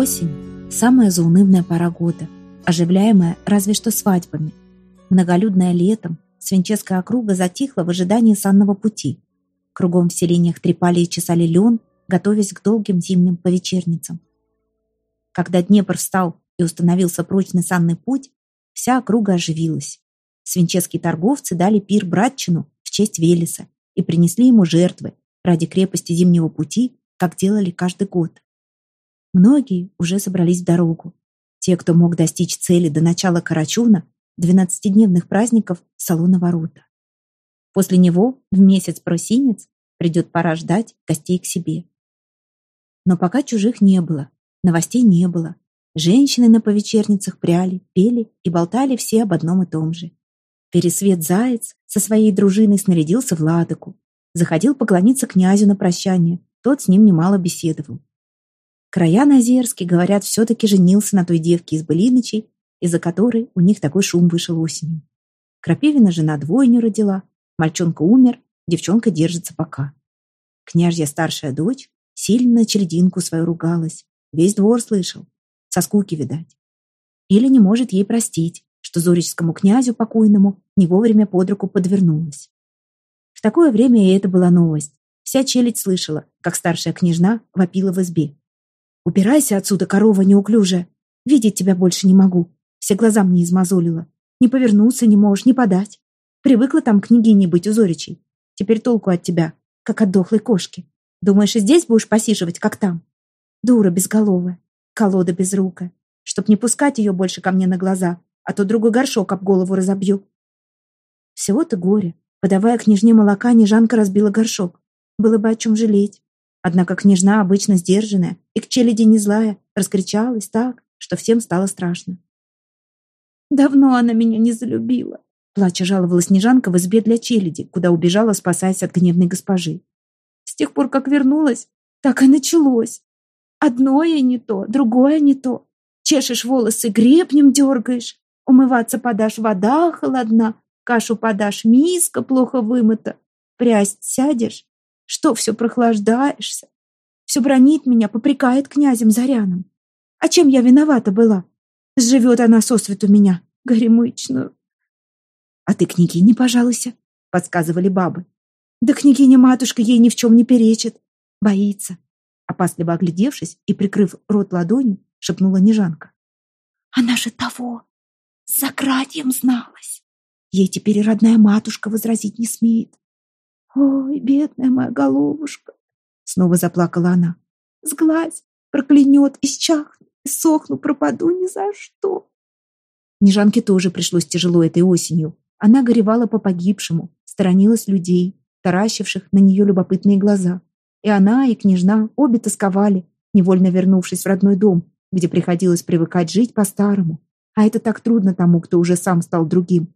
Осень – самая заунывная пора года, оживляемая разве что свадьбами. Многолюдное летом, Свинческая округа затихла в ожидании санного пути. Кругом в селениях трепали и чесали лен, готовясь к долгим зимним повечерницам. Когда Днепр встал и установился прочный санный путь, вся округа оживилась. Свинческие торговцы дали пир братчину в честь Велеса и принесли ему жертвы ради крепости зимнего пути, как делали каждый год. Многие уже собрались в дорогу. Те, кто мог достичь цели до начала Карачуна, двенадцатидневных праздников салона ворота. После него в месяц просинец придет пора ждать гостей к себе. Но пока чужих не было, новостей не было. Женщины на повечерницах пряли, пели и болтали все об одном и том же. Пересвет Заяц со своей дружиной снарядился в Ладоку. Заходил поклониться князю на прощание, тот с ним немало беседовал. Краян Озерский, говорят, все-таки женился на той девке из Былинычей, из-за которой у них такой шум вышел осенью. Крапивина жена двойню родила, мальчонка умер, девчонка держится пока. Княжья старшая дочь сильно на черединку свою ругалась, весь двор слышал, со скуки, видать. Или не может ей простить, что Зоричскому князю покойному не вовремя под руку подвернулась. В такое время и это была новость. Вся челядь слышала, как старшая княжна вопила в избе. Убирайся отсюда, корова неуклюжая. Видеть тебя больше не могу. Все глаза мне измазолила. Не повернуться не можешь, не подать. Привыкла там княгиней быть у Зоричей. Теперь толку от тебя, как от дохлой кошки. Думаешь, и здесь будешь посиживать, как там? Дура безголовая, колода безрукая. Чтоб не пускать ее больше ко мне на глаза, а то другой горшок об голову разобью. Всего-то горе. Подавая княжне молока, Нежанка разбила горшок. Было бы о чем жалеть. Однако княжна, обычно сдержанная и к челяди не злая, раскричалась так, что всем стало страшно. «Давно она меня не залюбила», — плача жаловалась Снежанка в избе для челяди, куда убежала, спасаясь от гневной госпожи. «С тех пор, как вернулась, так и началось. Одно и не то, другое не то. Чешешь волосы, гребнем дергаешь. Умываться подашь, вода холодна. Кашу подашь, миска плохо вымыта. Прясть сядешь, что все прохлаждаешься? Все бронит меня, попрекает князем Заряном. А чем я виновата была? Сживет она сосвету меня, горемычную. А ты княгине пожалуйся, подсказывали бабы. Да княгиня-матушка ей ни в чем не перечит. Боится. Опасливо оглядевшись и прикрыв рот ладонью, шепнула Нежанка. Она же того, с закратьем зналась. Ей теперь родная матушка возразить не смеет. «Ой, бедная моя головушка!» Снова заплакала она. «Сглазь, проклянет, исчахну, сохну, пропаду ни за что!» Нежанке тоже пришлось тяжело этой осенью. Она горевала по погибшему, сторонилась людей, таращивших на нее любопытные глаза. И она, и княжна обе тосковали, невольно вернувшись в родной дом, где приходилось привыкать жить по-старому. А это так трудно тому, кто уже сам стал другим.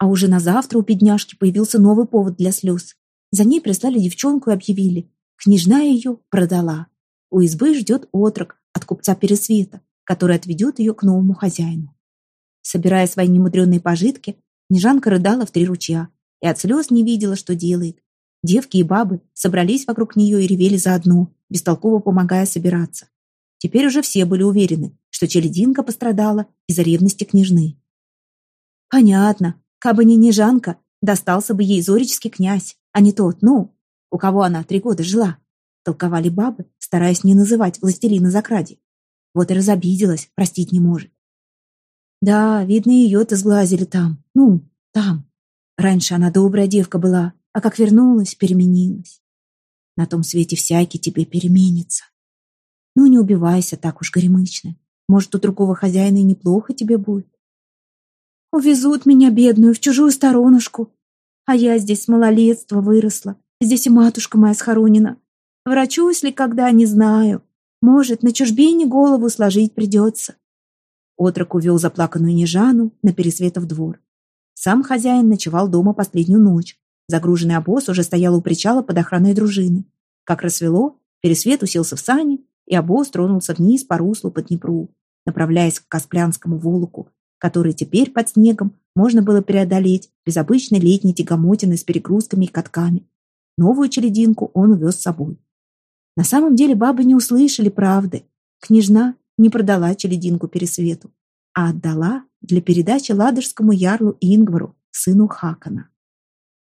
А уже на завтра у бедняжки появился новый повод для слез. За ней прислали девчонку и объявили. Княжна ее продала. У избы ждет отрок от купца Пересвета, который отведет ее к новому хозяину. Собирая свои немудреные пожитки, Нежанка рыдала в три ручья и от слез не видела, что делает. Девки и бабы собрались вокруг нее и ревели заодно, бестолково помогая собираться. Теперь уже все были уверены, что челединка пострадала из-за ревности княжны. Понятно, Кабы не Нежанка, достался бы ей зорический князь, а не тот, ну, у кого она три года жила. Толковали бабы, стараясь не называть властелина Закради. Вот и разобиделась, простить не может. Да, видно, ее-то сглазили там, ну, там. Раньше она добрая девка была, а как вернулась, переменилась. На том свете всякий тебе переменится. Ну, не убивайся так уж горемычно. Может, у другого хозяина и неплохо тебе будет. Увезут меня, бедную, в чужую сторонушку. А я здесь с малолетства выросла. Здесь и матушка моя схоронена. Врачусь ли когда, не знаю. Может, на чужбине голову сложить придется. Отрок увел заплаканную Нежану на Пересветов двор. Сам хозяин ночевал дома последнюю ночь. Загруженный обоз уже стоял у причала под охраной дружины. Как рассвело, Пересвет уселся в сани, и обоз тронулся вниз по руслу по Днепру, направляясь к Касплянскому волоку, который теперь под снегом можно было преодолеть без обычной летней тягомотины с перегрузками и катками. Новую черединку он увез с собой. На самом деле бабы не услышали правды. княжна не продала челединку Пересвету, а отдала для передачи ладожскому ярлу Ингвару, сыну Хакана.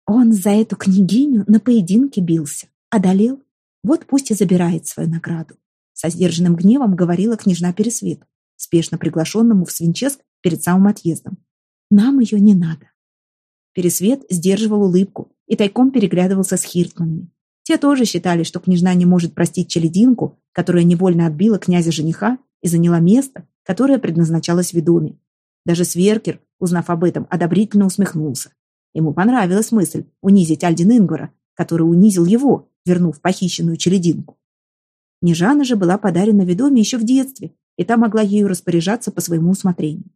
Он за эту княгиню на поединке бился, одолел, вот пусть и забирает свою награду. Со сдержанным гневом говорила княжна Пересвет, спешно приглашенному в Свинческ перед самым отъездом. Нам ее не надо. Пересвет сдерживал улыбку и тайком переглядывался с Хиртманами. Те тоже считали, что княжна не может простить челединку, которая невольно отбила князя-жениха и заняла место, которое предназначалось ведоме. Даже Сверкер, узнав об этом, одобрительно усмехнулся. Ему понравилась мысль унизить Альдин Ингвара, который унизил его, вернув похищенную челединку. Нежана же была подарена ведоме еще в детстве, и та могла ею распоряжаться по своему усмотрению.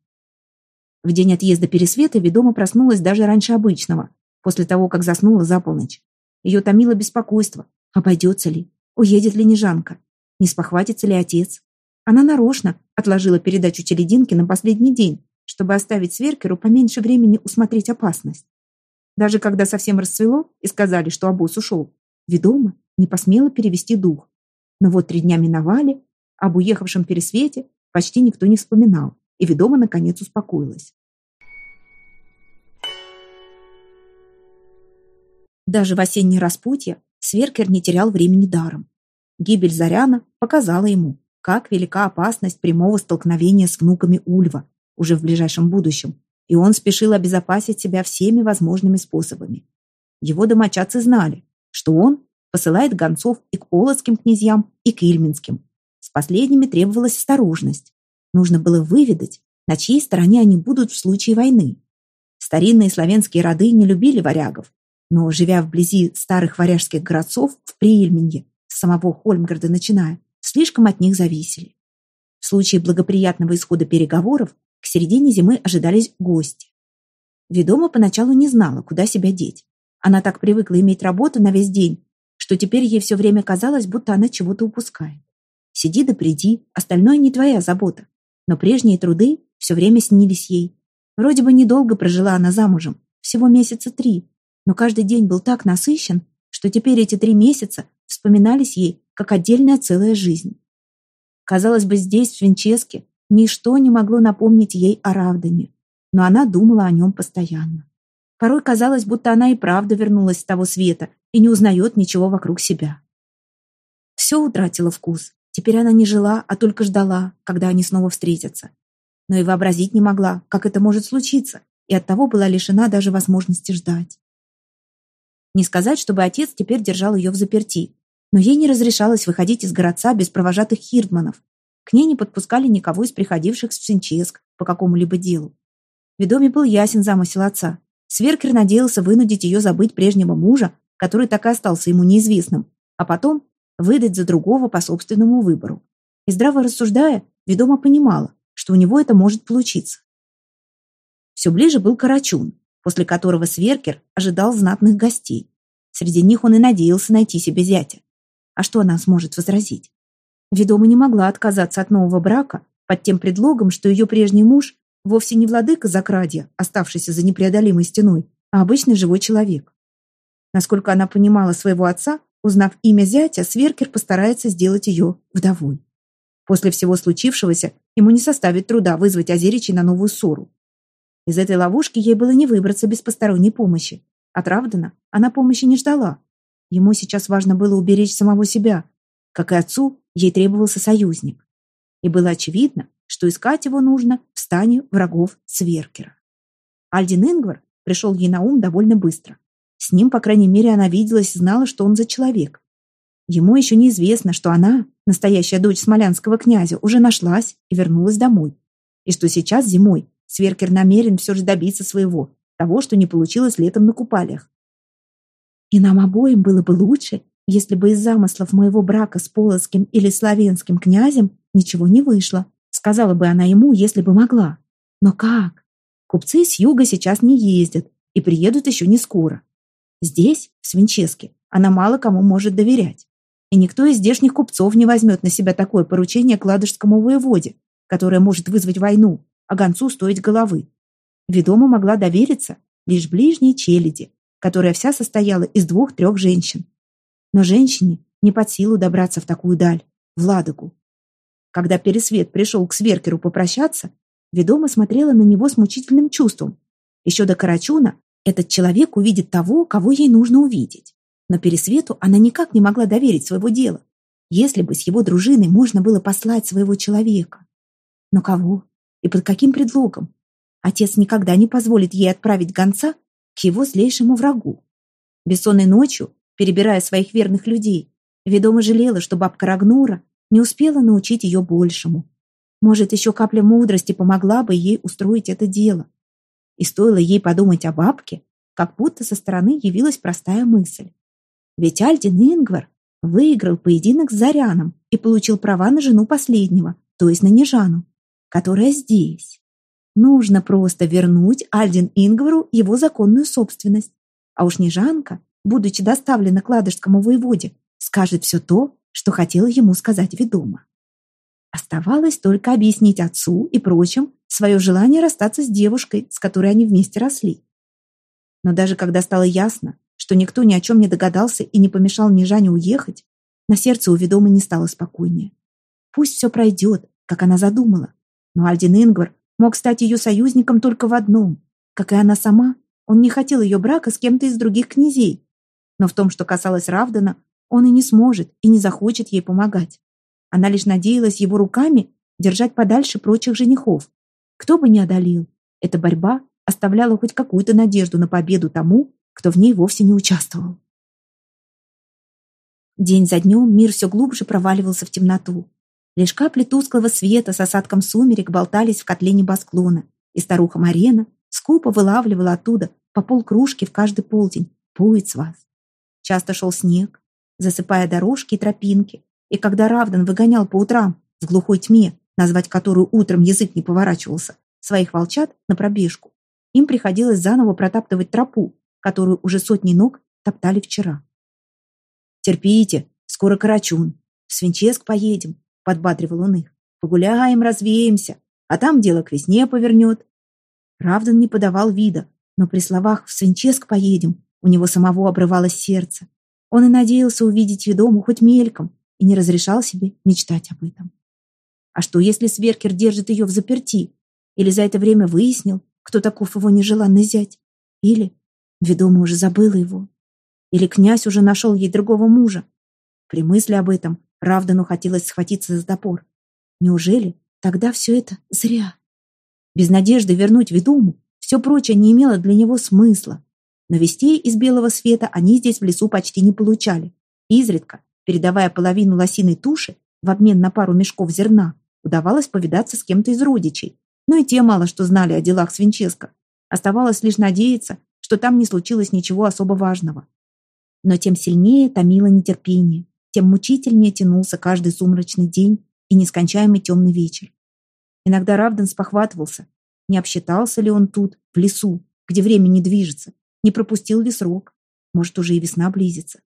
В день отъезда Пересвета ведома проснулась даже раньше обычного, после того, как заснула за полночь. Ее томило беспокойство. Обойдется ли? Уедет ли Нежанка? Не спохватится ли отец? Она нарочно отложила передачу Телединки на последний день, чтобы оставить Сверкеру поменьше времени усмотреть опасность. Даже когда совсем расцвело и сказали, что обоз ушел, ведома не посмела перевести дух. Но вот три дня миновали, об уехавшем пересвете почти никто не вспоминал и ведома наконец успокоилась. Даже в осеннее распутье Сверкер не терял времени даром. Гибель Заряна показала ему, как велика опасность прямого столкновения с внуками Ульва уже в ближайшем будущем, и он спешил обезопасить себя всеми возможными способами. Его домочадцы знали, что он посылает гонцов и к полоцким князьям, и к ильминским. С последними требовалась осторожность. Нужно было выведать, на чьей стороне они будут в случае войны. Старинные славянские роды не любили варягов, но, живя вблизи старых варяжских городцов в Приильминге, с самого Хольмгарда начиная, слишком от них зависели. В случае благоприятного исхода переговоров к середине зимы ожидались гости. Ведома поначалу не знала, куда себя деть. Она так привыкла иметь работу на весь день, что теперь ей все время казалось, будто она чего-то упускает. Сиди да приди, остальное не твоя забота но прежние труды все время снились ей. Вроде бы недолго прожила она замужем, всего месяца три, но каждый день был так насыщен, что теперь эти три месяца вспоминались ей как отдельная целая жизнь. Казалось бы, здесь, в Винческе, ничто не могло напомнить ей о Равдане, но она думала о нем постоянно. Порой казалось, будто она и правда вернулась с того света и не узнает ничего вокруг себя. Все утратило вкус, Теперь она не жила, а только ждала, когда они снова встретятся. Но и вообразить не могла, как это может случиться, и оттого была лишена даже возможности ждать. Не сказать, чтобы отец теперь держал ее в заперти, но ей не разрешалось выходить из городца без провожатых хирдманов. К ней не подпускали никого из приходивших в Синческ по какому-либо делу. Ведоме был ясен замысел отца. Сверкер надеялся вынудить ее забыть прежнего мужа, который так и остался ему неизвестным, а потом выдать за другого по собственному выбору. И здраво рассуждая, ведомо понимала, что у него это может получиться. Все ближе был Карачун, после которого Сверкер ожидал знатных гостей. Среди них он и надеялся найти себе зятя. А что она сможет возразить? Ведома не могла отказаться от нового брака под тем предлогом, что ее прежний муж вовсе не владыка Закрадья, оставшийся за непреодолимой стеной, а обычный живой человек. Насколько она понимала своего отца, Узнав имя зятя, Сверкер постарается сделать ее вдовой. После всего случившегося ему не составит труда вызвать Озеричей на новую ссору. Из этой ловушки ей было не выбраться без посторонней помощи. Оправдана, она помощи не ждала. Ему сейчас важно было уберечь самого себя. Как и отцу, ей требовался союзник. И было очевидно, что искать его нужно в стане врагов Сверкера. Альдин Ингвар пришел ей на ум довольно быстро. С ним, по крайней мере, она виделась и знала, что он за человек. Ему еще неизвестно, что она, настоящая дочь смолянского князя, уже нашлась и вернулась домой. И что сейчас, зимой, Сверкер намерен все же добиться своего, того, что не получилось летом на купалиях. И нам обоим было бы лучше, если бы из замыслов моего брака с полоцким или славянским князем ничего не вышло, сказала бы она ему, если бы могла. Но как? Купцы с юга сейчас не ездят и приедут еще не скоро. Здесь, в Свинческе, она мало кому может доверять. И никто из здешних купцов не возьмет на себя такое поручение кладожскому воеводе, которое может вызвать войну, а гонцу стоить головы. Ведома могла довериться лишь ближней челяди, которая вся состояла из двух-трех женщин. Но женщине не под силу добраться в такую даль, в Ладогу. Когда Пересвет пришел к Сверкеру попрощаться, ведома смотрела на него с мучительным чувством. Еще до Карачуна этот человек увидит того, кого ей нужно увидеть. Но Пересвету она никак не могла доверить своего дела, если бы с его дружиной можно было послать своего человека. Но кого? И под каким предлогом? Отец никогда не позволит ей отправить гонца к его злейшему врагу. Бессонной ночью, перебирая своих верных людей, ведома жалела, что бабка Рагнура не успела научить ее большему. Может, еще капля мудрости помогла бы ей устроить это дело. И стоило ей подумать о бабке, как будто со стороны явилась простая мысль. Ведь Альдин Ингвар выиграл поединок с Заряном и получил права на жену последнего, то есть на Нежану, которая здесь. Нужно просто вернуть Альдин Ингвару его законную собственность. А уж Нежанка, будучи доставлена к ладожскому воеводе, скажет все то, что хотела ему сказать ведома. Оставалось только объяснить отцу и прочим свое желание расстаться с девушкой, с которой они вместе росли. Но даже когда стало ясно, что никто ни о чем не догадался и не помешал Нежане уехать, на сердце у ведомой не стало спокойнее. Пусть все пройдет, как она задумала, но Альдин Ингвар мог стать ее союзником только в одном. Как и она сама, он не хотел ее брака с кем-то из других князей. Но в том, что касалось Равдана, он и не сможет, и не захочет ей помогать. Она лишь надеялась его руками держать подальше прочих женихов. Кто бы ни одолел, эта борьба оставляла хоть какую-то надежду на победу тому, кто в ней вовсе не участвовал. День за днем мир все глубже проваливался в темноту. Лишь капли тусклого света с осадком сумерек болтались в котле небосклона, и старуха Марена скупо вылавливала оттуда по полкружки в каждый полдень. Пует с вас. Часто шел снег, засыпая дорожки и тропинки, и когда Равдан выгонял по утрам в глухой тьме, назвать которую утром язык не поворачивался, своих волчат на пробежку, им приходилось заново протаптывать тропу, которую уже сотни ног топтали вчера. «Терпите, скоро Карачун. В Свинческ поедем», — подбадривал он их. «Погуляем, развеемся, а там дело к весне повернет». Равдан не подавал вида, но при словах «в Свинческ поедем» у него самого обрывалось сердце. Он и надеялся увидеть ведому хоть мельком и не разрешал себе мечтать об этом. А что, если Сверкер держит ее в заперти? Или за это время выяснил, кто таков его нежеланный зять? Или Ведома уже забыла его. Или князь уже нашел ей другого мужа. При мысли об этом Равдану хотелось схватиться за топор. Неужели тогда все это зря? Без надежды вернуть ведому все прочее не имело для него смысла. Но вестей из белого света они здесь в лесу почти не получали. Изредка, передавая половину лосиной туши в обмен на пару мешков зерна, удавалось повидаться с кем-то из родичей. Но и те мало что знали о делах Свинческа. Оставалось лишь надеяться, что там не случилось ничего особо важного. Но тем сильнее томило нетерпение, тем мучительнее тянулся каждый сумрачный день и нескончаемый темный вечер. Иногда Равдан спохватывался, не обсчитался ли он тут, в лесу, где время не движется, не пропустил ли срок, может, уже и весна близится.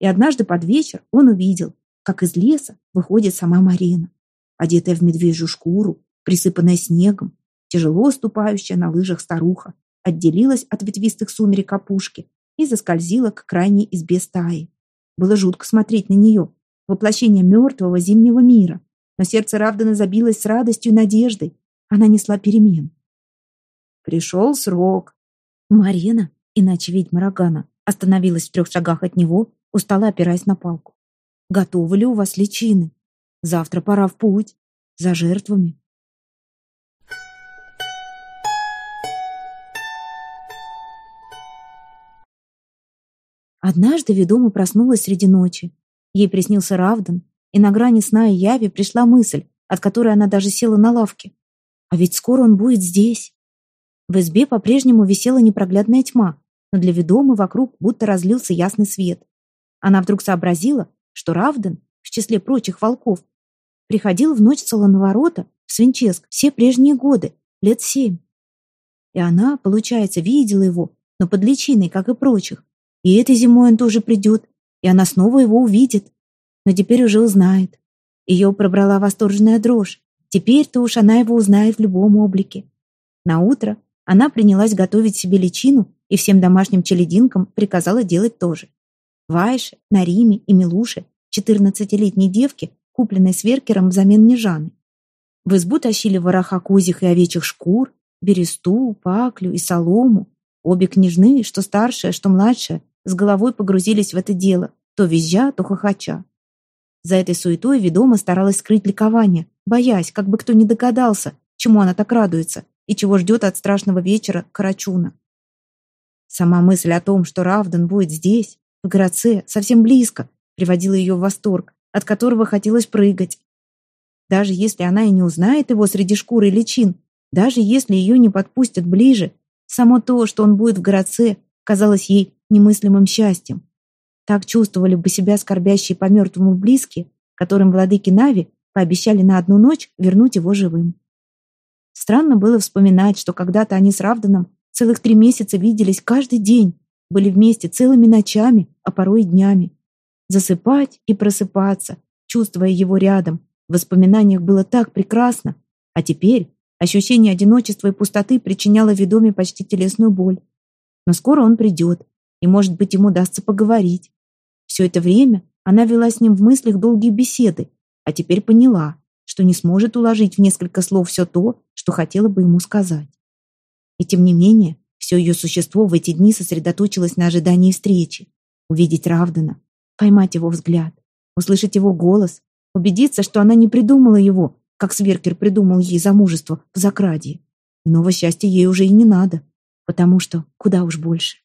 И однажды под вечер он увидел, как из леса выходит сама Марина, одетая в медвежью шкуру, присыпанная снегом, тяжело ступающая на лыжах старуха, отделилась от ветвистых сумерек опушки и заскользила к крайней избе стаи. Было жутко смотреть на нее, воплощение мертвого зимнего мира, но сердце Равдана забилось с радостью и надеждой. Она несла перемен. Пришел срок. Марина, иначе ведьма Рогана, остановилась в трех шагах от него, устала опираясь на палку. «Готовы ли у вас личины? Завтра пора в путь. За жертвами. Однажды ведома проснулась среди ночи. Ей приснился Равдан, и на грани сна и яви пришла мысль, от которой она даже села на лавке. А ведь скоро он будет здесь. В избе по-прежнему висела непроглядная тьма, но для ведомы вокруг будто разлился ясный свет. Она вдруг сообразила, что Равдан, в числе прочих волков, приходил в ночь Солоноворота в Свинческ все прежние годы, лет семь. И она, получается, видела его, но под личиной, как и прочих, и этой зимой он тоже придет, и она снова его увидит. Но теперь уже узнает. Ее пробрала восторженная дрожь. Теперь-то уж она его узнает в любом облике. На утро она принялась готовить себе личину и всем домашним челединкам приказала делать то же. Вайше, Нариме и Милуше, четырнадцатилетней девке, купленной сверкером взамен Нежаны. В избу тащили вороха козьих и овечьих шкур, бересту, паклю и солому. Обе княжны, что старшая, что младшая, с головой погрузились в это дело, то визжа, то хохоча. За этой суетой ведома старалась скрыть ликование, боясь, как бы кто не догадался, чему она так радуется и чего ждет от страшного вечера Карачуна. Сама мысль о том, что Равдан будет здесь, в городце, совсем близко, приводила ее в восторг, от которого хотелось прыгать. Даже если она и не узнает его среди шкуры личин, даже если ее не подпустят ближе, само то, что он будет в городце, казалось ей немыслимым счастьем. Так чувствовали бы себя скорбящие по мертвому близкие, которым владыки Нави пообещали на одну ночь вернуть его живым. Странно было вспоминать, что когда-то они с Равданом целых три месяца виделись каждый день, были вместе целыми ночами, а порой и днями. Засыпать и просыпаться, чувствуя его рядом, в воспоминаниях было так прекрасно, а теперь ощущение одиночества и пустоты причиняло ведоме почти телесную боль. Но скоро он придет, и, может быть, ему удастся поговорить. Все это время она вела с ним в мыслях долгие беседы, а теперь поняла, что не сможет уложить в несколько слов все то, что хотела бы ему сказать. И тем не менее, все ее существо в эти дни сосредоточилось на ожидании встречи. Увидеть Равдана, поймать его взгляд, услышать его голос, убедиться, что она не придумала его, как Сверкер придумал ей замужество в Закрадии. Иного счастья ей уже и не надо, потому что куда уж больше.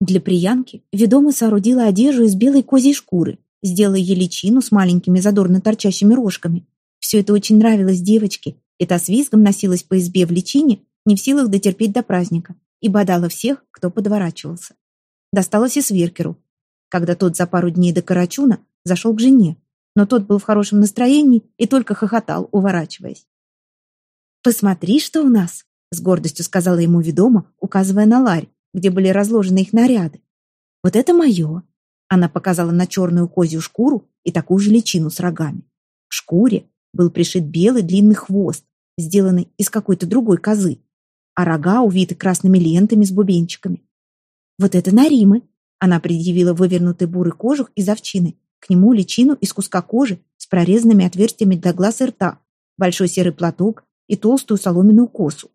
Для приянки ведома соорудила одежду из белой козьей шкуры, сделала ей личину с маленькими задорно торчащими рожками. Все это очень нравилось девочке, и та с визгом носилась по избе в личине, не в силах дотерпеть до праздника, и бодала всех, кто подворачивался. Досталось и Сверкеру, когда тот за пару дней до Карачуна зашел к жене, но тот был в хорошем настроении и только хохотал, уворачиваясь. «Посмотри, что у нас!» — с гордостью сказала ему ведома, указывая на ларь, где были разложены их наряды. «Вот это мое!» Она показала на черную козью шкуру и такую же личину с рогами. К шкуре был пришит белый длинный хвост, сделанный из какой-то другой козы, а рога увиты красными лентами с бубенчиками. «Вот это Наримы!» Она предъявила вывернутый бурый кожух из овчины, к нему личину из куска кожи с прорезанными отверстиями для глаз и рта, большой серый платок и толстую соломенную косу.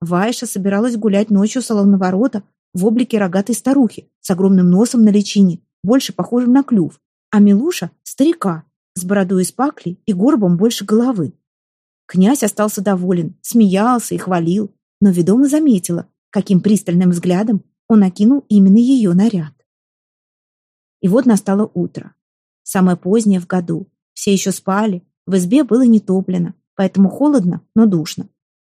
Вайша собиралась гулять ночью с ворота в облике рогатой старухи с огромным носом на личине, больше похожим на клюв, а Милуша — старика, с бородой из пакли и горбом больше головы. Князь остался доволен, смеялся и хвалил, но ведомо заметила, каким пристальным взглядом он окинул именно ее наряд. И вот настало утро. Самое позднее в году. Все еще спали, в избе было не топлено, поэтому холодно, но душно.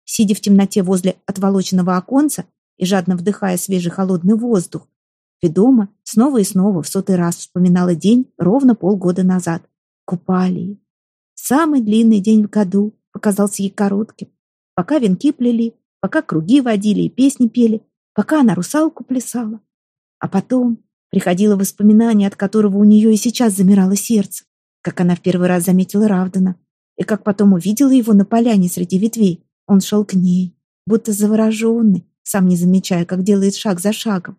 Сидя в темноте возле отволоченного оконца и жадно вдыхая свежий холодный воздух, ведома снова и снова в сотый раз вспоминала день ровно полгода назад. Купали. Самый длинный день в году показался ей коротким. Пока венки плели, пока круги водили и песни пели, пока она русалку плясала. А потом приходило воспоминание, от которого у нее и сейчас замирало сердце, как она в первый раз заметила Равдана, и как потом увидела его на поляне среди ветвей, он шел к ней, будто завороженный, сам не замечая, как делает шаг за шагом.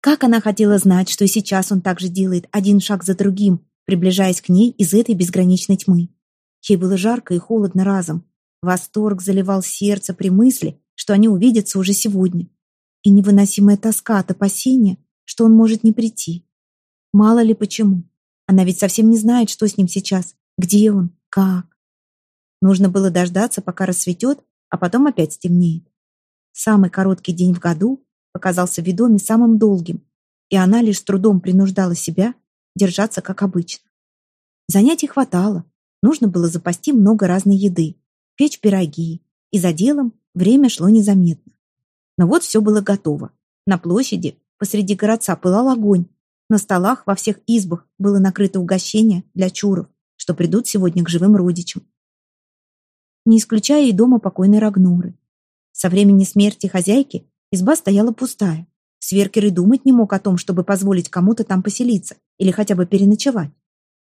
Как она хотела знать, что сейчас он также делает один шаг за другим, приближаясь к ней из этой безграничной тьмы. Ей было жарко и холодно разом. Восторг заливал сердце при мысли, что они увидятся уже сегодня. И невыносимая тоска от опасения, что он может не прийти. Мало ли почему. Она ведь совсем не знает, что с ним сейчас, где он, как. Нужно было дождаться, пока рассветет, а потом опять стемнеет. Самый короткий день в году показался ведоме самым долгим, и она лишь с трудом принуждала себя держаться, как обычно. Занятий хватало, нужно было запасти много разной еды, печь пироги, и за делом время шло незаметно. Но вот все было готово. На площади посреди городца пылал огонь. На столах во всех избах было накрыто угощение для чуров, что придут сегодня к живым родичам не исключая и дома покойной Рагнуры. Со времени смерти хозяйки изба стояла пустая. Сверкер и думать не мог о том, чтобы позволить кому-то там поселиться или хотя бы переночевать.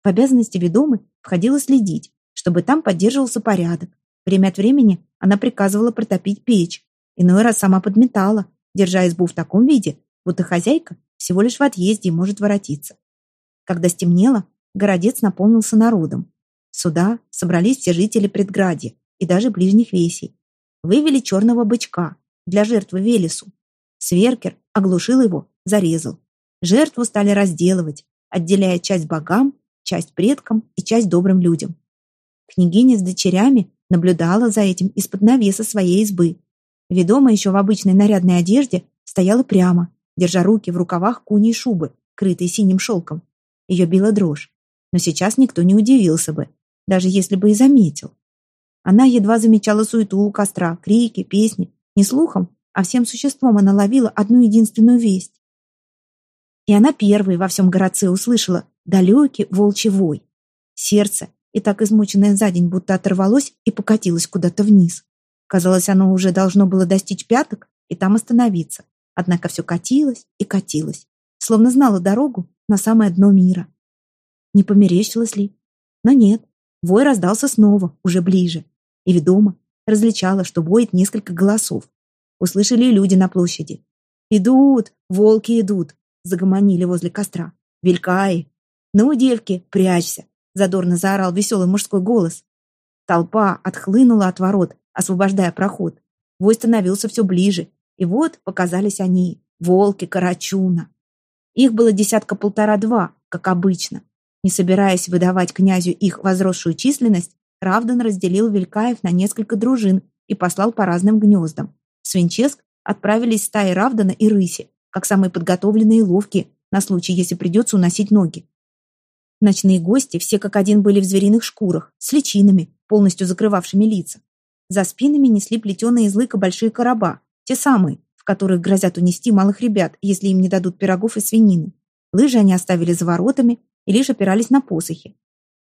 В обязанности ведомы входило следить, чтобы там поддерживался порядок. Время от времени она приказывала протопить печь, иной раз сама подметала, держа избу в таком виде, будто хозяйка всего лишь в отъезде и может воротиться. Когда стемнело, городец наполнился народом. Сюда собрались все жители предградья и даже ближних весей. Вывели черного бычка для жертвы Велесу. Сверкер оглушил его, зарезал. Жертву стали разделывать, отделяя часть богам, часть предкам и часть добрым людям. Княгиня с дочерями наблюдала за этим из-под навеса своей избы. Ведома еще в обычной нарядной одежде стояла прямо, держа руки в рукавах куней шубы, крытой синим шелком. Ее била дрожь. Но сейчас никто не удивился бы, даже если бы и заметил. Она едва замечала суету у костра, крики, песни. Не слухом, а всем существом она ловила одну единственную весть. И она первой во всем городце услышала далекий волчий вой. Сердце, и так измученное за день, будто оторвалось и покатилось куда-то вниз. Казалось, оно уже должно было достичь пяток и там остановиться. Однако все катилось и катилось, словно знало дорогу на самое дно мира. Не померещилось ли? Но нет, вой раздался снова, уже ближе. И ведомо различала, что воет несколько голосов. Услышали люди на площади. «Идут, волки идут!» загомонили возле костра. «Велькаи! Ну, девки, прячься!» Задорно заорал веселый мужской голос. Толпа отхлынула от ворот, освобождая проход. Вой становился все ближе, и вот показались они, волки Карачуна. Их было десятка-полтора-два, как обычно. Не собираясь выдавать князю их возросшую численность, Равдан разделил Велькаев на несколько дружин и послал по разным гнездам. В Свинческ отправились стаи Равдана и Рыси, как самые подготовленные и ловкие, на случай, если придется уносить ноги. Ночные гости все как один были в звериных шкурах, с личинами, полностью закрывавшими лица. За спинами несли плетеные из лыка большие короба, те самые, в которых грозят унести малых ребят, если им не дадут пирогов и свинины. Лыжи они оставили за воротами и лишь опирались на посохи.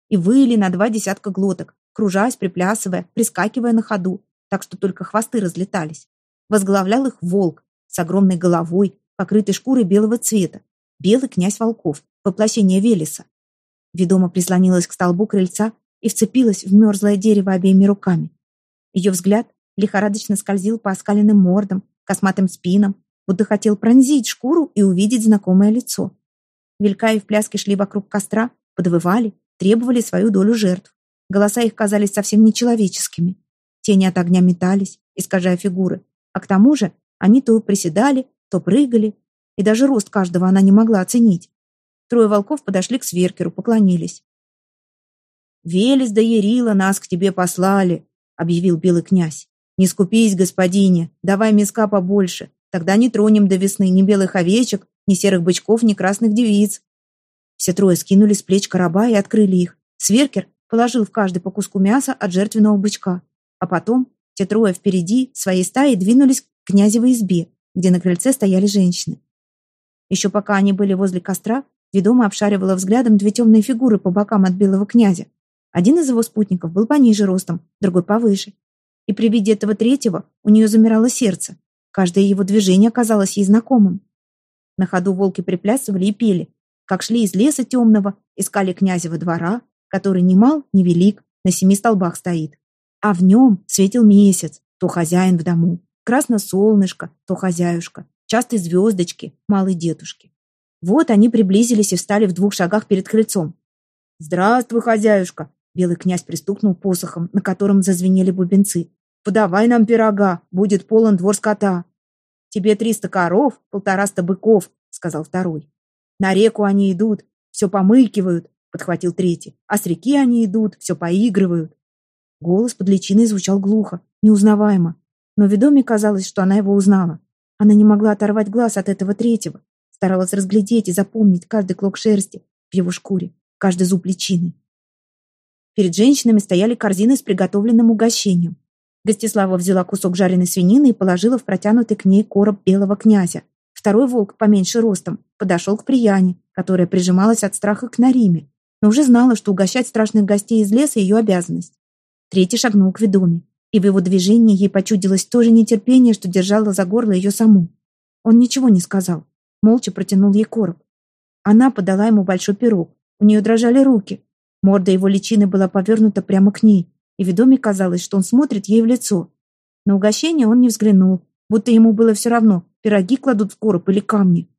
И выли на два десятка глоток, кружась, приплясывая, прискакивая на ходу, так что только хвосты разлетались. Возглавлял их волк с огромной головой, покрытой шкурой белого цвета, белый князь волков, воплощение Велеса. Ведома прислонилась к столбу крыльца и вцепилась в мерзлое дерево обеими руками. Ее взгляд лихорадочно скользил по оскаленным мордам, косматым спинам, будто хотел пронзить шкуру и увидеть знакомое лицо. Велька и в пляске шли вокруг костра, подвывали, требовали свою долю жертв. Голоса их казались совсем нечеловеческими. Тени от огня метались, искажая фигуры. А к тому же они то приседали, то прыгали, и даже рост каждого она не могла оценить. Трое волков подошли к Сверкеру, поклонились. «Велес да Ярила нас к тебе послали», — объявил белый князь. «Не скупись, господине, давай миска побольше, тогда не тронем до весны ни белых овечек, ни серых бычков, ни красных девиц». Все трое скинули с плеч короба и открыли их. Сверкер положил в каждый по куску мяса от жертвенного бычка. А потом те трое впереди своей стаи двинулись к князевой избе, где на крыльце стояли женщины. Еще пока они были возле костра, ведомо обшаривала взглядом две темные фигуры по бокам от белого князя. Один из его спутников был пониже ростом, другой повыше. И при виде этого третьего у нее замирало сердце. Каждое его движение казалось ей знакомым. На ходу волки приплясывали и пели, как шли из леса темного, искали князева двора, который ни мал, ни велик, на семи столбах стоит. А в нем светил месяц, то хозяин в дому, красно солнышко, то хозяюшка, частые звездочки, малые дедушки. Вот они приблизились и встали в двух шагах перед крыльцом. «Здравствуй, хозяюшка!» Белый князь пристукнул посохом, на котором зазвенели бубенцы. «Подавай нам пирога, будет полон двор скота». «Тебе триста коров, полтораста быков», — сказал второй. «На реку они идут, все помыкивают», — подхватил третий. «А с реки они идут, все поигрывают». Голос под личиной звучал глухо, неузнаваемо. Но ведоме казалось, что она его узнала. Она не могла оторвать глаз от этого третьего. Старалась разглядеть и запомнить каждый клок шерсти в его шкуре, каждый зуб личины. Перед женщинами стояли корзины с приготовленным угощением. Гостислава взяла кусок жареной свинины и положила в протянутый к ней короб белого князя. Второй волк, поменьше ростом, подошел к Прияне, которая прижималась от страха к Нариме, но уже знала, что угощать страшных гостей из леса ее обязанность. Третий шагнул к ведоме, и в его движении ей почудилось то же нетерпение, что держало за горло ее саму. Он ничего не сказал, молча протянул ей короб. Она подала ему большой пирог, у нее дрожали руки, Морда его личины была повернута прямо к ней, и ведоме казалось, что он смотрит ей в лицо. На угощение он не взглянул, будто ему было все равно, пироги кладут в короб или камни.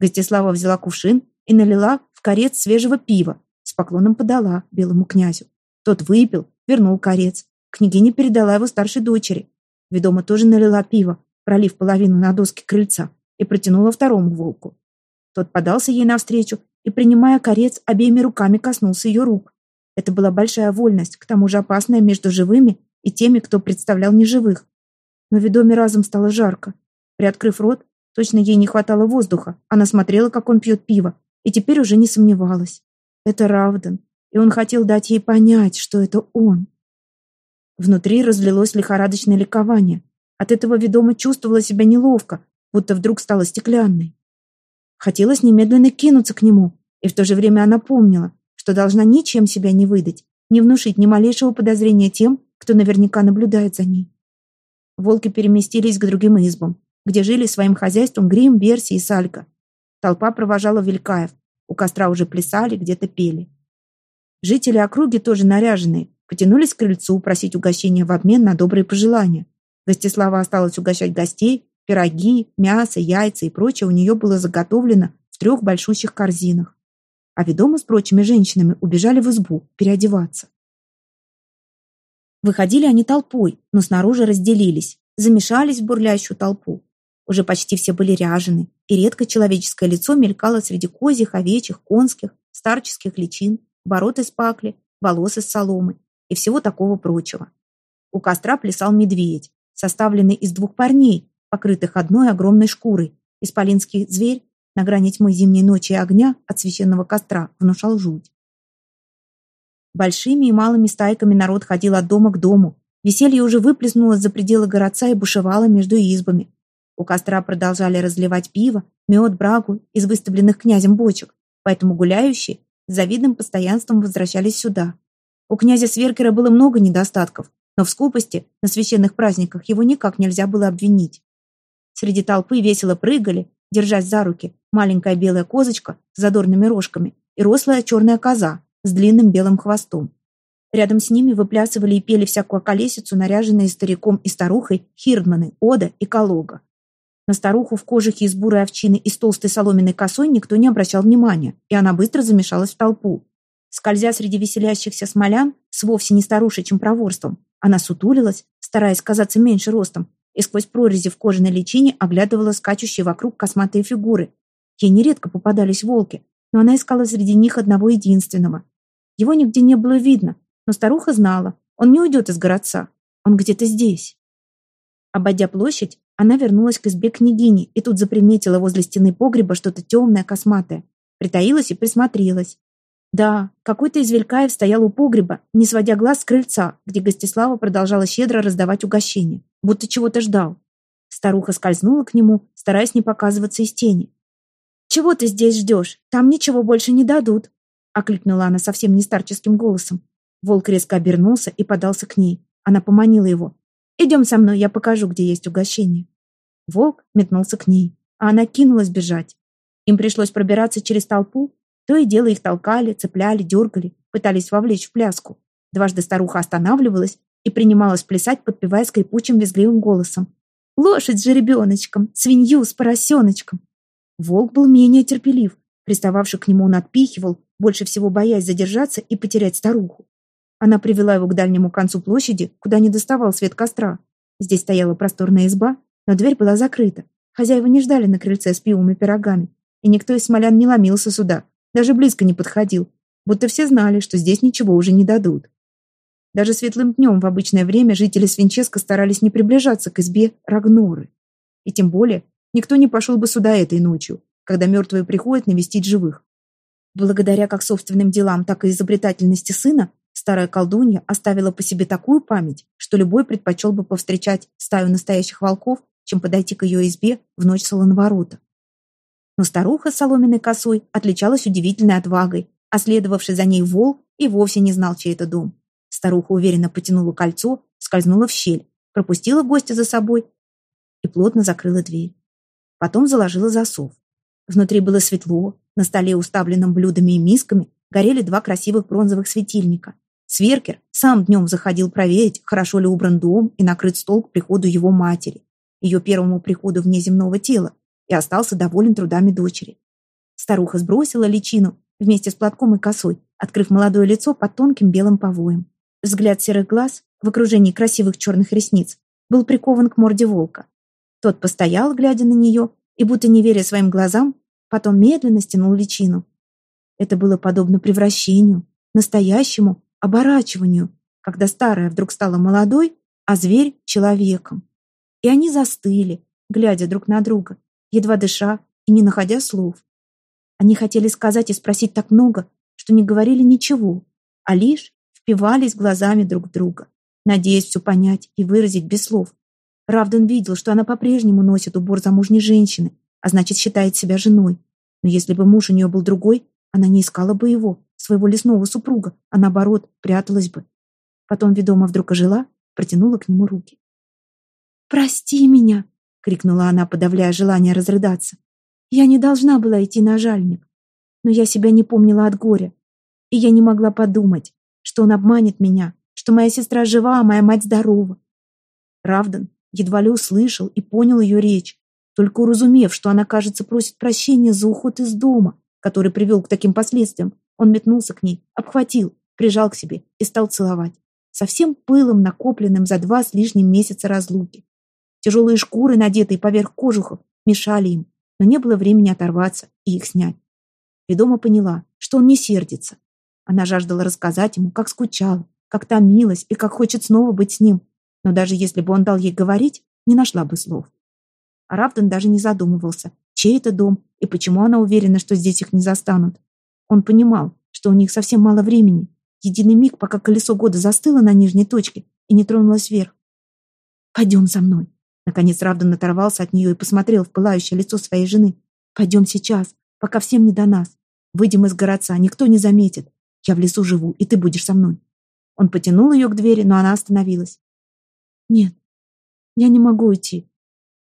Гостислава взяла кувшин и налила в корец свежего пива с поклоном подала белому князю. Тот выпил, вернул корец. Княгиня передала его старшей дочери. Ведома тоже налила пиво, пролив половину на доски крыльца, и протянула второму волку. Тот подался ей навстречу и, принимая корец, обеими руками коснулся ее рук. Это была большая вольность, к тому же опасная между живыми и теми, кто представлял неживых. Но ведоме разом стало жарко. Приоткрыв рот, точно ей не хватало воздуха, она смотрела, как он пьет пиво, и теперь уже не сомневалась. Это Равден, и он хотел дать ей понять, что это он. Внутри разлилось лихорадочное ликование. От этого ведомо чувствовала себя неловко, будто вдруг стала стеклянной. Хотелось немедленно кинуться к нему, и в то же время она помнила, что должна ничем себя не выдать, не внушить ни малейшего подозрения тем, кто наверняка наблюдает за ней. Волки переместились к другим избам, где жили своим хозяйством Грим, Берси и Салька. Толпа провожала Велькаев, у костра уже плясали, где-то пели. Жители округи, тоже наряженные, потянулись к крыльцу просить угощения в обмен на добрые пожелания. Гостислава осталась угощать гостей, пироги, мясо, яйца и прочее у нее было заготовлено в трех большущих корзинах. А ведомо с прочими женщинами убежали в избу переодеваться. Выходили они толпой, но снаружи разделились, замешались в бурлящую толпу. Уже почти все были ряжены, и редко человеческое лицо мелькало среди козьих, овечьих, конских, старческих личин, бород из пакли, волос из соломы и всего такого прочего. У костра плясал медведь, составленный из двух парней, покрытых одной огромной шкурой. Исполинский зверь на грани тьмы зимней ночи и огня от священного костра внушал жуть. Большими и малыми стайками народ ходил от дома к дому. Веселье уже выплеснулось за пределы городца и бушевало между избами. У костра продолжали разливать пиво, мед, брагу из выставленных князем бочек, поэтому гуляющие с завидным постоянством возвращались сюда. У князя Сверкера было много недостатков, но в скупости на священных праздниках его никак нельзя было обвинить. Среди толпы весело прыгали, держась за руки, маленькая белая козочка с задорными рожками и рослая черная коза с длинным белым хвостом. Рядом с ними выплясывали и пели всякую колесицу, наряженные стариком и старухой Хирдманы, Ода и Калога. На старуху в кожухе из бурой овчины и с толстой соломенной косой никто не обращал внимания, и она быстро замешалась в толпу. Скользя среди веселящихся смолян с вовсе не старушечьим проворством, она сутулилась, стараясь казаться меньше ростом, и сквозь прорези в кожаной личине оглядывала скачущие вокруг косматые фигуры. Ей нередко попадались волки, но она искала среди них одного единственного. Его нигде не было видно, но старуха знала, он не уйдет из городца, он где-то здесь. Обойдя площадь, она вернулась к избе княгини и тут заприметила возле стены погреба что-то темное, косматое. Притаилась и присмотрелась. Да, какой-то из Велькаев стоял у погреба, не сводя глаз с крыльца, где Гостислава продолжала щедро раздавать угощения, будто чего-то ждал. Старуха скользнула к нему, стараясь не показываться из тени. «Чего ты здесь ждешь? Там ничего больше не дадут!» окликнула она совсем не старческим голосом. Волк резко обернулся и подался к ней. Она поманила его. Идем со мной, я покажу, где есть угощение. Волк метнулся к ней, а она кинулась бежать. Им пришлось пробираться через толпу. То и дело их толкали, цепляли, дергали, пытались вовлечь в пляску. Дважды старуха останавливалась и принималась плясать, подпевая скрипучим визгливым голосом. «Лошадь с жеребеночком, свинью с поросеночком!» Волк был менее терпелив. Пристававший к нему он отпихивал, больше всего боясь задержаться и потерять старуху. Она привела его к дальнему концу площади, куда не доставал свет костра. Здесь стояла просторная изба, но дверь была закрыта. Хозяева не ждали на крыльце с пивом и пирогами, и никто из смолян не ломился сюда, даже близко не подходил, будто все знали, что здесь ничего уже не дадут. Даже светлым днем в обычное время жители Свинческа старались не приближаться к избе Рагноры. И тем более никто не пошел бы сюда этой ночью, когда мертвые приходят навестить живых. Благодаря как собственным делам, так и изобретательности сына, Старая колдунья оставила по себе такую память, что любой предпочел бы повстречать стаю настоящих волков, чем подойти к ее избе в ночь солоноворота. Но старуха с соломенной косой отличалась удивительной отвагой, а следовавший за ней волк и вовсе не знал, чей это дом. Старуха уверенно потянула кольцо, скользнула в щель, пропустила гостя за собой и плотно закрыла дверь. Потом заложила засов. Внутри было светло, на столе, уставленном блюдами и мисками, горели два красивых бронзовых светильника. Сверкер сам днем заходил проверить, хорошо ли убран дом и накрыт стол к приходу его матери, ее первому приходу вне земного тела, и остался доволен трудами дочери. Старуха сбросила личину вместе с платком и косой, открыв молодое лицо под тонким белым повоем. Взгляд серых глаз в окружении красивых черных ресниц был прикован к морде волка. Тот постоял, глядя на нее, и, будто не веря своим глазам, потом медленно стянул личину. Это было подобно превращению, настоящему оборачиванию, когда старая вдруг стала молодой, а зверь — человеком. И они застыли, глядя друг на друга, едва дыша и не находя слов. Они хотели сказать и спросить так много, что не говорили ничего, а лишь впивались глазами друг в друга, надеясь все понять и выразить без слов. Равден видел, что она по-прежнему носит убор замужней женщины, а значит, считает себя женой. Но если бы муж у нее был другой, она не искала бы его, своего лесного супруга, а наоборот, пряталась бы. Потом ведома вдруг ожила, протянула к нему руки. «Прости меня!» — крикнула она, подавляя желание разрыдаться. «Я не должна была идти на жальник, но я себя не помнила от горя, и я не могла подумать, что он обманет меня, что моя сестра жива, а моя мать здорова. Равдан едва ли услышал и понял ее речь, только уразумев, что она, кажется, просит прощения за уход из дома, который привел к таким последствиям, он метнулся к ней, обхватил, прижал к себе и стал целовать. Со всем пылом, накопленным за два с лишним месяца разлуки. Тяжелые шкуры, надетые поверх кожухов, мешали им, но не было времени оторваться и их снять. Ведома поняла, что он не сердится, она жаждала рассказать ему, как скучала, как томилась и как хочет снова быть с ним. Но даже если бы он дал ей говорить, не нашла бы слов. А Равдан даже не задумывался, чей это дом и почему она уверена, что здесь их не застанут. Он понимал, что у них совсем мало времени. Единый миг, пока колесо года застыло на нижней точке и не тронулось вверх. «Пойдем за мной». Наконец Равдан оторвался от нее и посмотрел в пылающее лицо своей жены. «Пойдем сейчас, пока всем не до нас. Выйдем из городца, никто не заметит. Я в лесу живу, и ты будешь со мной. Он потянул ее к двери, но она остановилась. Нет, я не могу уйти.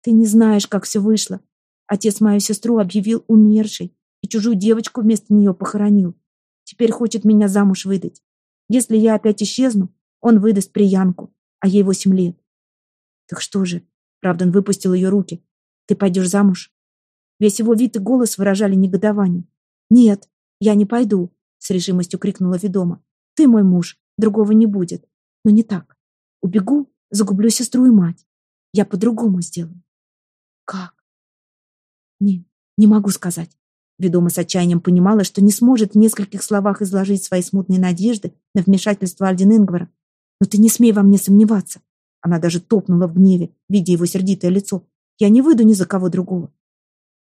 Ты не знаешь, как все вышло. Отец мою сестру объявил умершей и чужую девочку вместо нее похоронил. Теперь хочет меня замуж выдать. Если я опять исчезну, он выдаст приянку, а ей восемь лет. Так что же? Правдан выпустил ее руки. Ты пойдешь замуж? Весь его вид и голос выражали негодование. Нет, я не пойду. С решимостью крикнула ведома. Ты мой муж, другого не будет. Но не так. Убегу, загублю сестру и мать. Я по-другому сделаю. Как? Не, не могу сказать. Ведома с отчаянием понимала, что не сможет в нескольких словах изложить свои смутные надежды на вмешательство Альдин Ингвара. Но ты не смей во мне сомневаться. Она даже топнула в гневе, видя его сердитое лицо. Я не выйду ни за кого другого.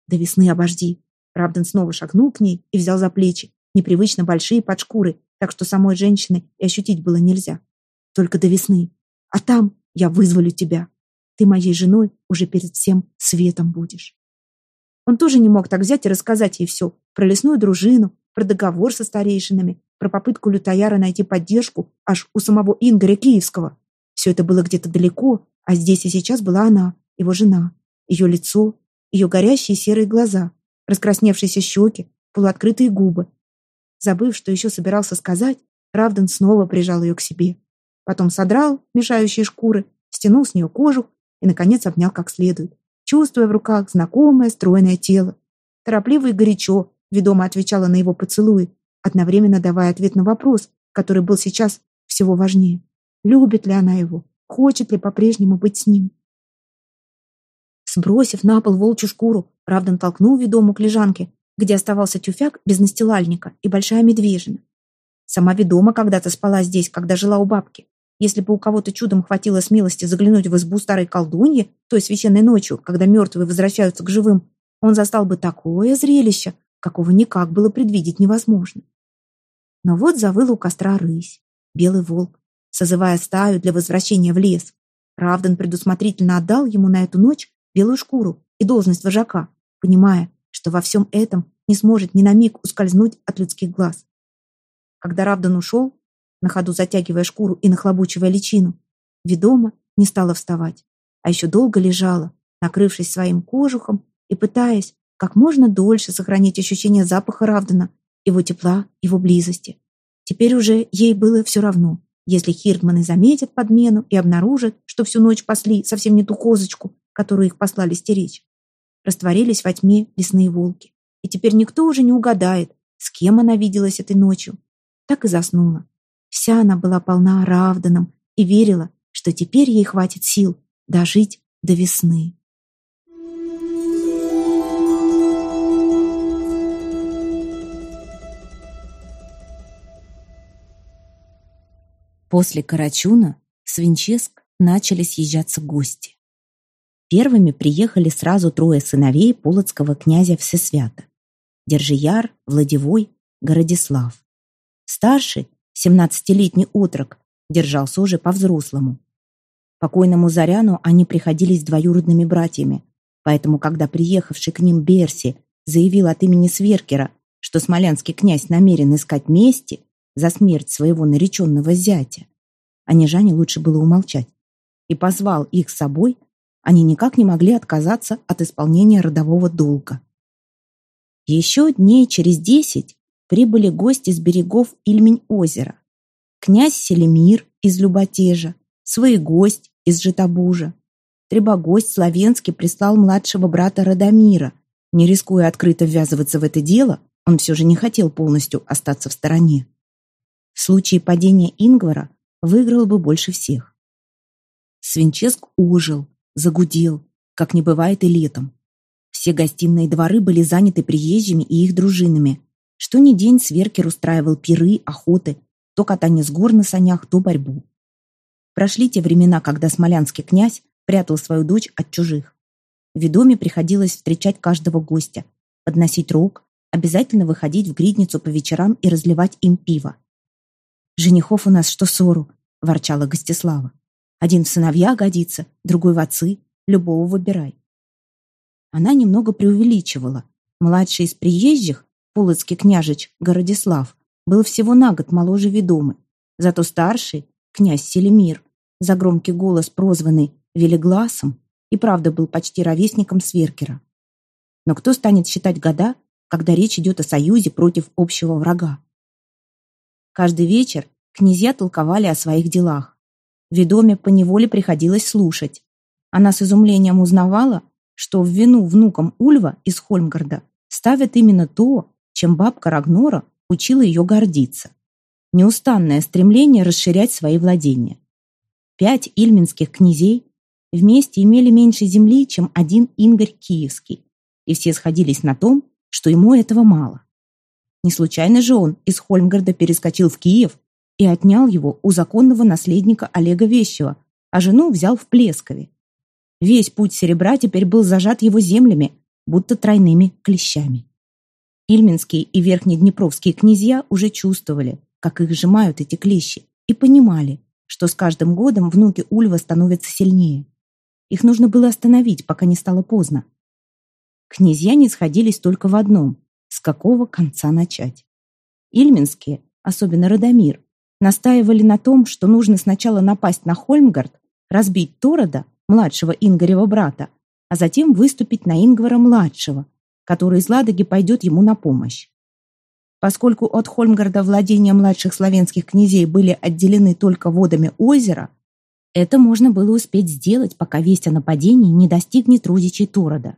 До весны обожди. Равден снова шагнул к ней и взял за плечи непривычно большие под шкурой, так что самой женщины и ощутить было нельзя. Только до весны. А там я вызволю тебя. Ты моей женой уже перед всем светом будешь. Он тоже не мог так взять и рассказать ей все. Про лесную дружину, про договор со старейшинами, про попытку Лютаяра найти поддержку аж у самого Ингоря Киевского. Все это было где-то далеко, а здесь и сейчас была она, его жена. Ее лицо, ее горящие серые глаза, раскрасневшиеся щеки, полуоткрытые губы, Забыв, что еще собирался сказать, Равден снова прижал ее к себе. Потом содрал мешающие шкуры, стянул с нее кожу и, наконец, обнял как следует, чувствуя в руках знакомое стройное тело. Торопливо и горячо ведомо отвечала на его поцелуи, одновременно давая ответ на вопрос, который был сейчас всего важнее. Любит ли она его? Хочет ли по-прежнему быть с ним? Сбросив на пол волчью шкуру, Равдан толкнул ведому к лежанке где оставался тюфяк без настилальника и большая медвежина. Сама ведома когда-то спала здесь, когда жила у бабки. Если бы у кого-то чудом хватило смелости заглянуть в избу старой колдуньи той священной ночью, когда мертвые возвращаются к живым, он застал бы такое зрелище, какого никак было предвидеть невозможно. Но вот завыл у костра рысь, белый волк, созывая стаю для возвращения в лес. Равдан предусмотрительно отдал ему на эту ночь белую шкуру и должность вожака, понимая, что во всем этом не сможет ни на миг ускользнуть от людских глаз. Когда Равдан ушел, на ходу затягивая шкуру и нахлобучивая личину, ведома не стала вставать, а еще долго лежала, накрывшись своим кожухом и пытаясь как можно дольше сохранить ощущение запаха Равдана, его тепла, его близости. Теперь уже ей было все равно, если Хирдманы заметят подмену и обнаружат, что всю ночь пасли совсем не ту козочку, которую их послали стеречь растворились во тьме лесные волки. И теперь никто уже не угадает, с кем она виделась этой ночью. Так и заснула. Вся она была полна Равданом и верила, что теперь ей хватит сил дожить до весны. После Карачуна в Свинческ начали съезжаться гости. Первыми приехали сразу трое сыновей полоцкого князя Всесвята. Держияр, Владивой, Городислав. Старший, семнадцатилетний отрок, держался уже по-взрослому. Покойному Заряну они приходились двоюродными братьями, поэтому, когда приехавший к ним Берси заявил от имени Сверкера, что смолянский князь намерен искать мести за смерть своего нареченного зятя, а Нежане лучше было умолчать, и позвал их с собой, они никак не могли отказаться от исполнения родового долга. Еще дней через десять прибыли гости с берегов Ильмень-озера. Князь Селемир из Люботежа, свой гость из Житобужа. Требогость Славенский прислал младшего брата Радомира. Не рискуя открыто ввязываться в это дело, он все же не хотел полностью остаться в стороне. В случае падения Ингвара выиграл бы больше всех. Свинческ ужил, загудел, как не бывает и летом. Все гостиные дворы были заняты приезжими и их дружинами. Что ни день Сверкер устраивал пиры, охоты, то катание с гор на санях, то борьбу. Прошли те времена, когда смолянский князь прятал свою дочь от чужих. Ведоме приходилось встречать каждого гостя, подносить рог, обязательно выходить в гридницу по вечерам и разливать им пиво. «Женихов у нас что ссору», — ворчала Гостислава. «Один в сыновья годится, другой в отцы. Любого выбирай». Она немного преувеличивала. Младший из приезжих, полоцкий княжич Городислав, был всего на год моложе ведомы. Зато старший, князь Селемир, за громкий голос прозванный Велегласом, и правда был почти ровесником Сверкера. Но кто станет считать года, когда речь идет о союзе против общего врага? Каждый вечер князья толковали о своих делах. Ведоме поневоле приходилось слушать. Она с изумлением узнавала, что в вину внукам Ульва из Хольмгарда ставят именно то, чем бабка Рагнора учила ее гордиться. Неустанное стремление расширять свои владения. Пять ильминских князей вместе имели меньше земли, чем один Ингорь Киевский, и все сходились на том, что ему этого мало. Не случайно же он из Хольмгарда перескочил в Киев и отнял его у законного наследника Олега Вещева, а жену взял в Плескове. Весь путь серебра теперь был зажат его землями, будто тройными клещами. Ильминские и Верхнеднепровские князья уже чувствовали, как их сжимают эти клещи, и понимали, что с каждым годом внуки Ульва становятся сильнее. Их нужно было остановить, пока не стало поздно. Князья не сходились только в одном с какого конца начать. Ильминские, особенно Радомир, настаивали на том, что нужно сначала напасть на Хольмгард, разбить Торода, младшего Ингорева брата, а затем выступить на Ингвара-младшего, который из Ладоги пойдет ему на помощь. Поскольку от Хольмгарда владения младших славянских князей были отделены только водами озера, это можно было успеть сделать, пока весть о нападении не достигнет рудичей Торода.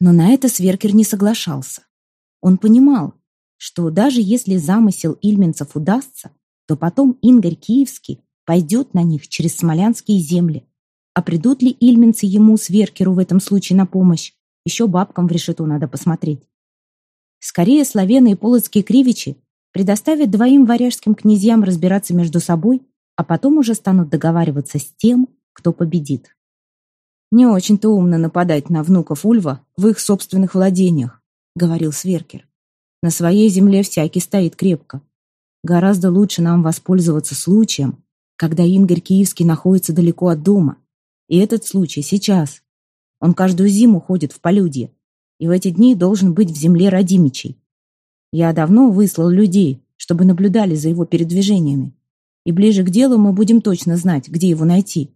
Но на это Сверкер не соглашался. Он понимал, что даже если замысел ильменцев удастся, то потом Ингорь Киевский пойдет на них через смолянские земли. А придут ли ильменцы ему, Сверкеру, в этом случае на помощь? Еще бабкам в решету надо посмотреть. Скорее, славяны и полоцкие кривичи предоставят двоим варяжским князьям разбираться между собой, а потом уже станут договариваться с тем, кто победит. «Не очень-то умно нападать на внуков Ульва в их собственных владениях», — говорил Сверкер. «На своей земле всякий стоит крепко. Гораздо лучше нам воспользоваться случаем, когда Ингорь Киевский находится далеко от дома. И этот случай сейчас. Он каждую зиму ходит в полюдье, и в эти дни должен быть в земле Радимичей. Я давно выслал людей, чтобы наблюдали за его передвижениями. И ближе к делу мы будем точно знать, где его найти.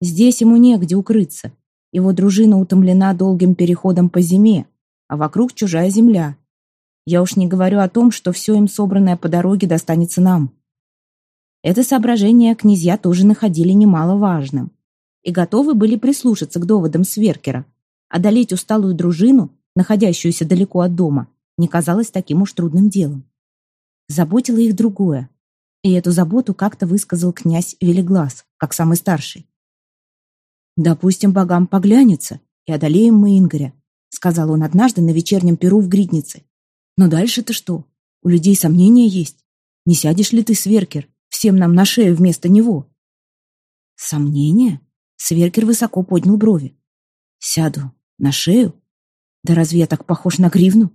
Здесь ему негде укрыться. Его дружина утомлена долгим переходом по зиме, а вокруг чужая земля. Я уж не говорю о том, что все им собранное по дороге достанется нам. Это соображение князья тоже находили немаловажным и готовы были прислушаться к доводам Сверкера, одолеть усталую дружину, находящуюся далеко от дома, не казалось таким уж трудным делом. Заботило их другое, и эту заботу как-то высказал князь Велиглаз, как самый старший. «Допустим, богам поглянется, и одолеем мы Ингоря», сказал он однажды на вечернем перу в Гриднице. «Но дальше-то что? У людей сомнения есть. Не сядешь ли ты, Сверкер, всем нам на шею вместо него?» «Сомнения?» Сверкер высоко поднял брови. «Сяду. На шею? Да разве я так похож на гривну?»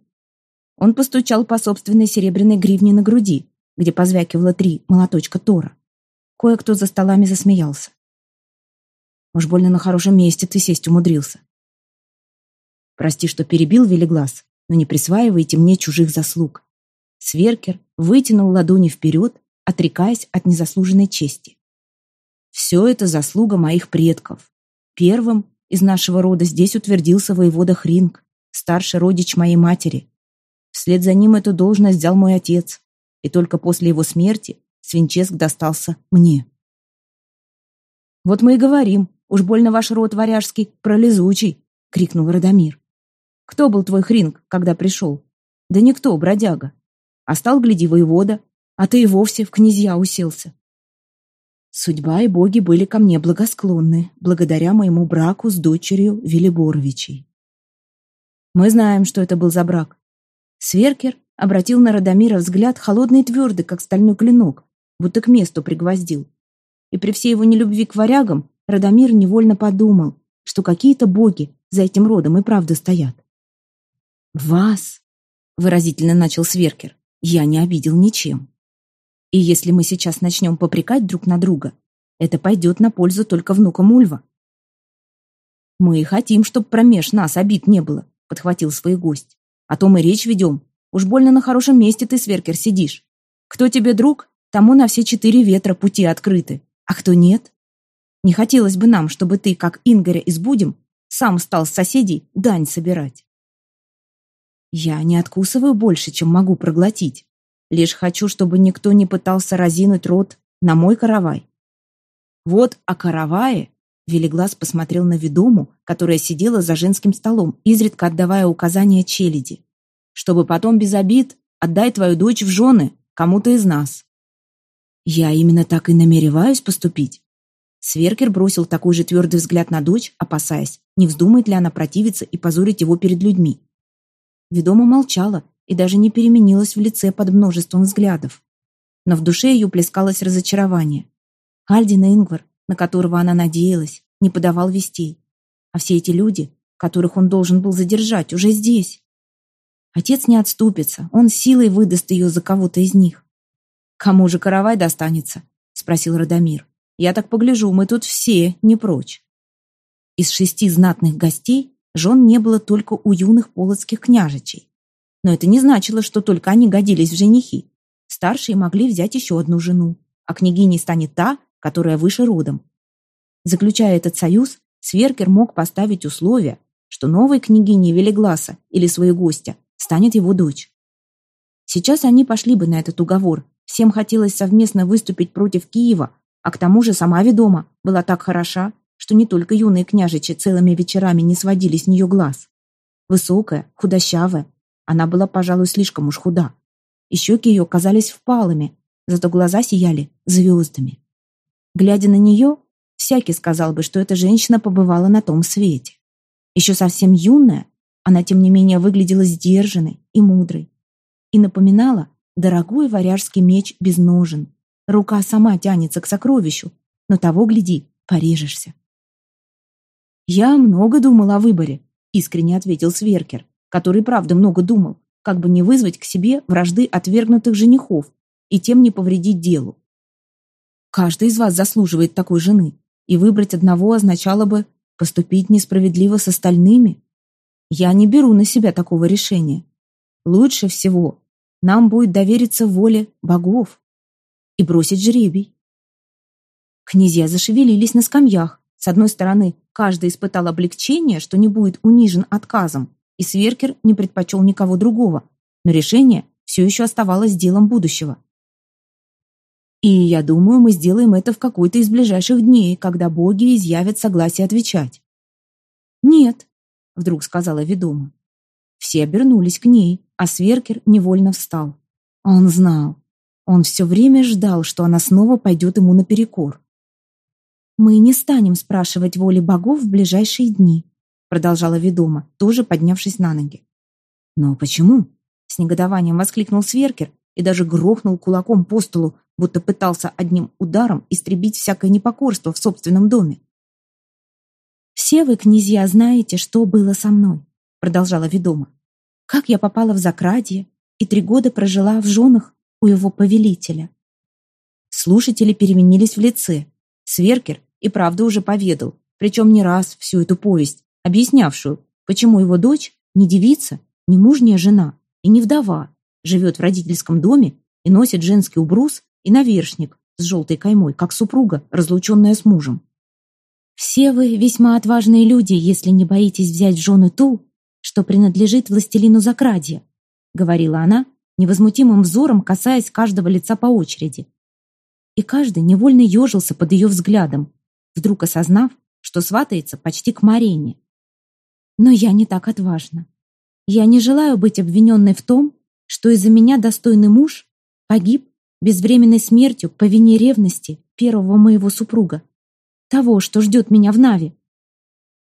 Он постучал по собственной серебряной гривне на груди, где позвякивало три молоточка Тора. Кое-кто за столами засмеялся. Уж больно на хорошем месте ты сесть умудрился. Прости, что перебил Велиглаз, но не присваивайте мне чужих заслуг. Сверкер вытянул ладони вперед, отрекаясь от незаслуженной чести. Все это заслуга моих предков. Первым из нашего рода здесь утвердился воевода Хринг, старший родич моей матери. Вслед за ним эту должность взял мой отец, и только после его смерти Свинческ достался мне. «Вот мы и говорим, уж больно ваш род варяжский пролезучий!» — крикнул Радомир. «Кто был твой Хринг, когда пришел?» «Да никто, бродяга. А стал, гляди, воевода, а ты и вовсе в князья уселся. Судьба и боги были ко мне благосклонны, благодаря моему браку с дочерью Велиборовичей. Мы знаем, что это был за брак. Сверкер обратил на Радомира взгляд холодный и твердый, как стальной клинок, будто к месту пригвоздил. И при всей его нелюбви к варягам Радомир невольно подумал, что какие-то боги за этим родом и правда стоят. «Вас!» — выразительно начал Сверкер. «Я не обидел ничем. И если мы сейчас начнем попрекать друг на друга, это пойдет на пользу только внукам Ульва. «Мы и хотим, чтоб промеж нас обид не было», — подхватил свой гость. «А то мы речь ведем. Уж больно на хорошем месте ты, Сверкер, сидишь. Кто тебе друг, тому на все четыре ветра пути открыты. А кто нет? Не хотелось бы нам, чтобы ты, как Ингоря из Будем, сам стал с соседей дань собирать». «Я не откусываю больше, чем могу проглотить», Лишь хочу, чтобы никто не пытался разинуть рот на мой каравай. Вот о каравае Велиглаз посмотрел на ведому, которая сидела за женским столом, изредка отдавая указания челяди. «Чтобы потом без обид отдай твою дочь в жены кому-то из нас». «Я именно так и намереваюсь поступить». Сверкер бросил такой же твердый взгляд на дочь, опасаясь, не вздумает ли она противиться и позорить его перед людьми. Ведома молчала, и даже не переменилась в лице под множеством взглядов. Но в душе ее плескалось разочарование. Альдин Ингвар, на которого она надеялась, не подавал вестей. А все эти люди, которых он должен был задержать, уже здесь. Отец не отступится, он силой выдаст ее за кого-то из них. «Кому же каравай достанется?» — спросил Радомир. «Я так погляжу, мы тут все не прочь». Из шести знатных гостей жен не было только у юных полоцких княжичей. Но это не значило, что только они годились в женихи. Старшие могли взять еще одну жену, а княгиней станет та, которая выше родом. Заключая этот союз, Сверкер мог поставить условие, что новой княгиней Велегласа или своего гостя станет его дочь. Сейчас они пошли бы на этот уговор. Всем хотелось совместно выступить против Киева, а к тому же сама ведома была так хороша, что не только юные княжичи целыми вечерами не сводили с нее глаз. Высокая, худощавая, она была, пожалуй, слишком уж худа. И щеки ее казались впалыми, зато глаза сияли звездами. Глядя на нее, всякий сказал бы, что эта женщина побывала на том свете. Еще совсем юная, она, тем не менее, выглядела сдержанной и мудрой. И напоминала дорогой варяжский меч без ножен. Рука сама тянется к сокровищу, но того, гляди, порежешься. «Я много думал о выборе», — искренне ответил Сверкер который, правда, много думал, как бы не вызвать к себе вражды отвергнутых женихов и тем не повредить делу. Каждый из вас заслуживает такой жены, и выбрать одного означало бы поступить несправедливо с остальными. Я не беру на себя такого решения. Лучше всего нам будет довериться воле богов и бросить жребий. Князья зашевелились на скамьях. С одной стороны, каждый испытал облегчение, что не будет унижен отказом, и Сверкер не предпочел никого другого, но решение все еще оставалось делом будущего. И я думаю, мы сделаем это в какой-то из ближайших дней, когда боги изъявят согласие отвечать. Нет, вдруг сказала ведома. Все обернулись к ней, а Сверкер невольно встал. Он знал. Он все время ждал, что она снова пойдет ему наперекор. «Мы не станем спрашивать воли богов в ближайшие дни», продолжала ведома, тоже поднявшись на ноги. «Но почему?» С негодованием воскликнул Сверкер и даже грохнул кулаком по столу, будто пытался одним ударом истребить всякое непокорство в собственном доме. «Все вы, князья, знаете, что было со мной», продолжала ведома. «Как я попала в Закрадье и три года прожила в женах у его повелителя». Слушатели переменились в лице. Сверкер и правда уже поведал, причем не раз всю эту повесть, объяснявшую, почему его дочь не девица, не мужняя жена и не вдова, живет в родительском доме и носит женский убрус и навершник с желтой каймой, как супруга, разлученная с мужем. «Все вы весьма отважные люди, если не боитесь взять в жены ту, что принадлежит властелину Закрадья», говорила она, невозмутимым взором касаясь каждого лица по очереди. И каждый невольно ежился под ее взглядом, вдруг осознав, что сватается почти к Марине. Но я не так отважна. Я не желаю быть обвиненной в том, что из-за меня достойный муж погиб безвременной смертью по вине ревности первого моего супруга, того, что ждет меня в Наве.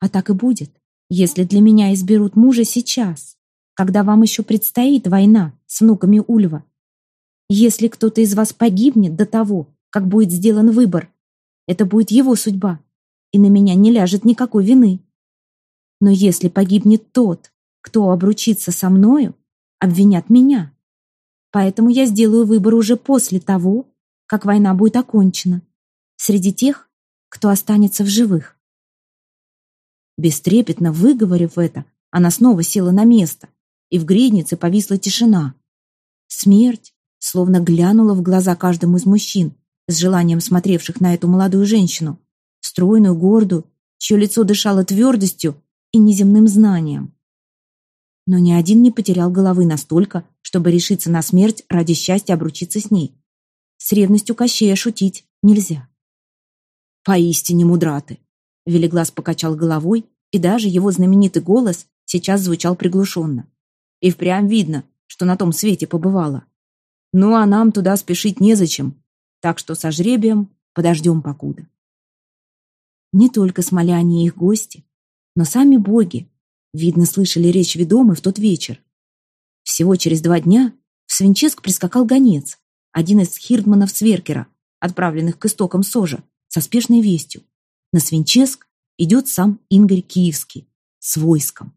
А так и будет, если для меня изберут мужа сейчас, когда вам еще предстоит война с внуками Ульва. Если кто-то из вас погибнет до того, как будет сделан выбор, это будет его судьба, и на меня не ляжет никакой вины. Но если погибнет тот, кто обручится со мною, обвинят меня. Поэтому я сделаю выбор уже после того, как война будет окончена, среди тех, кто останется в живых. Бестрепетно выговорив это, она снова села на место, и в гриднице повисла тишина. Смерть словно глянула в глаза каждому из мужчин, с желанием смотревших на эту молодую женщину, стройную, гордую, чье лицо дышало твердостью и неземным знанием. Но ни один не потерял головы настолько, чтобы решиться на смерть ради счастья обручиться с ней. С ревностью Кощея шутить нельзя. «Поистине мудраты!» Велиглаз покачал головой, и даже его знаменитый голос сейчас звучал приглушенно. И впрямь видно, что на том свете побывало. Ну а нам туда спешить незачем, так что со жребием подождем покуда. Не только смоляне и их гости, но сами боги, видно, слышали речь ведомы в тот вечер. Всего через два дня в Свинческ прискакал гонец, один из хирдманов Сверкера, отправленных к истокам Сожа, со спешной вестью. На Свинческ идет сам Ингорь Киевский с войском.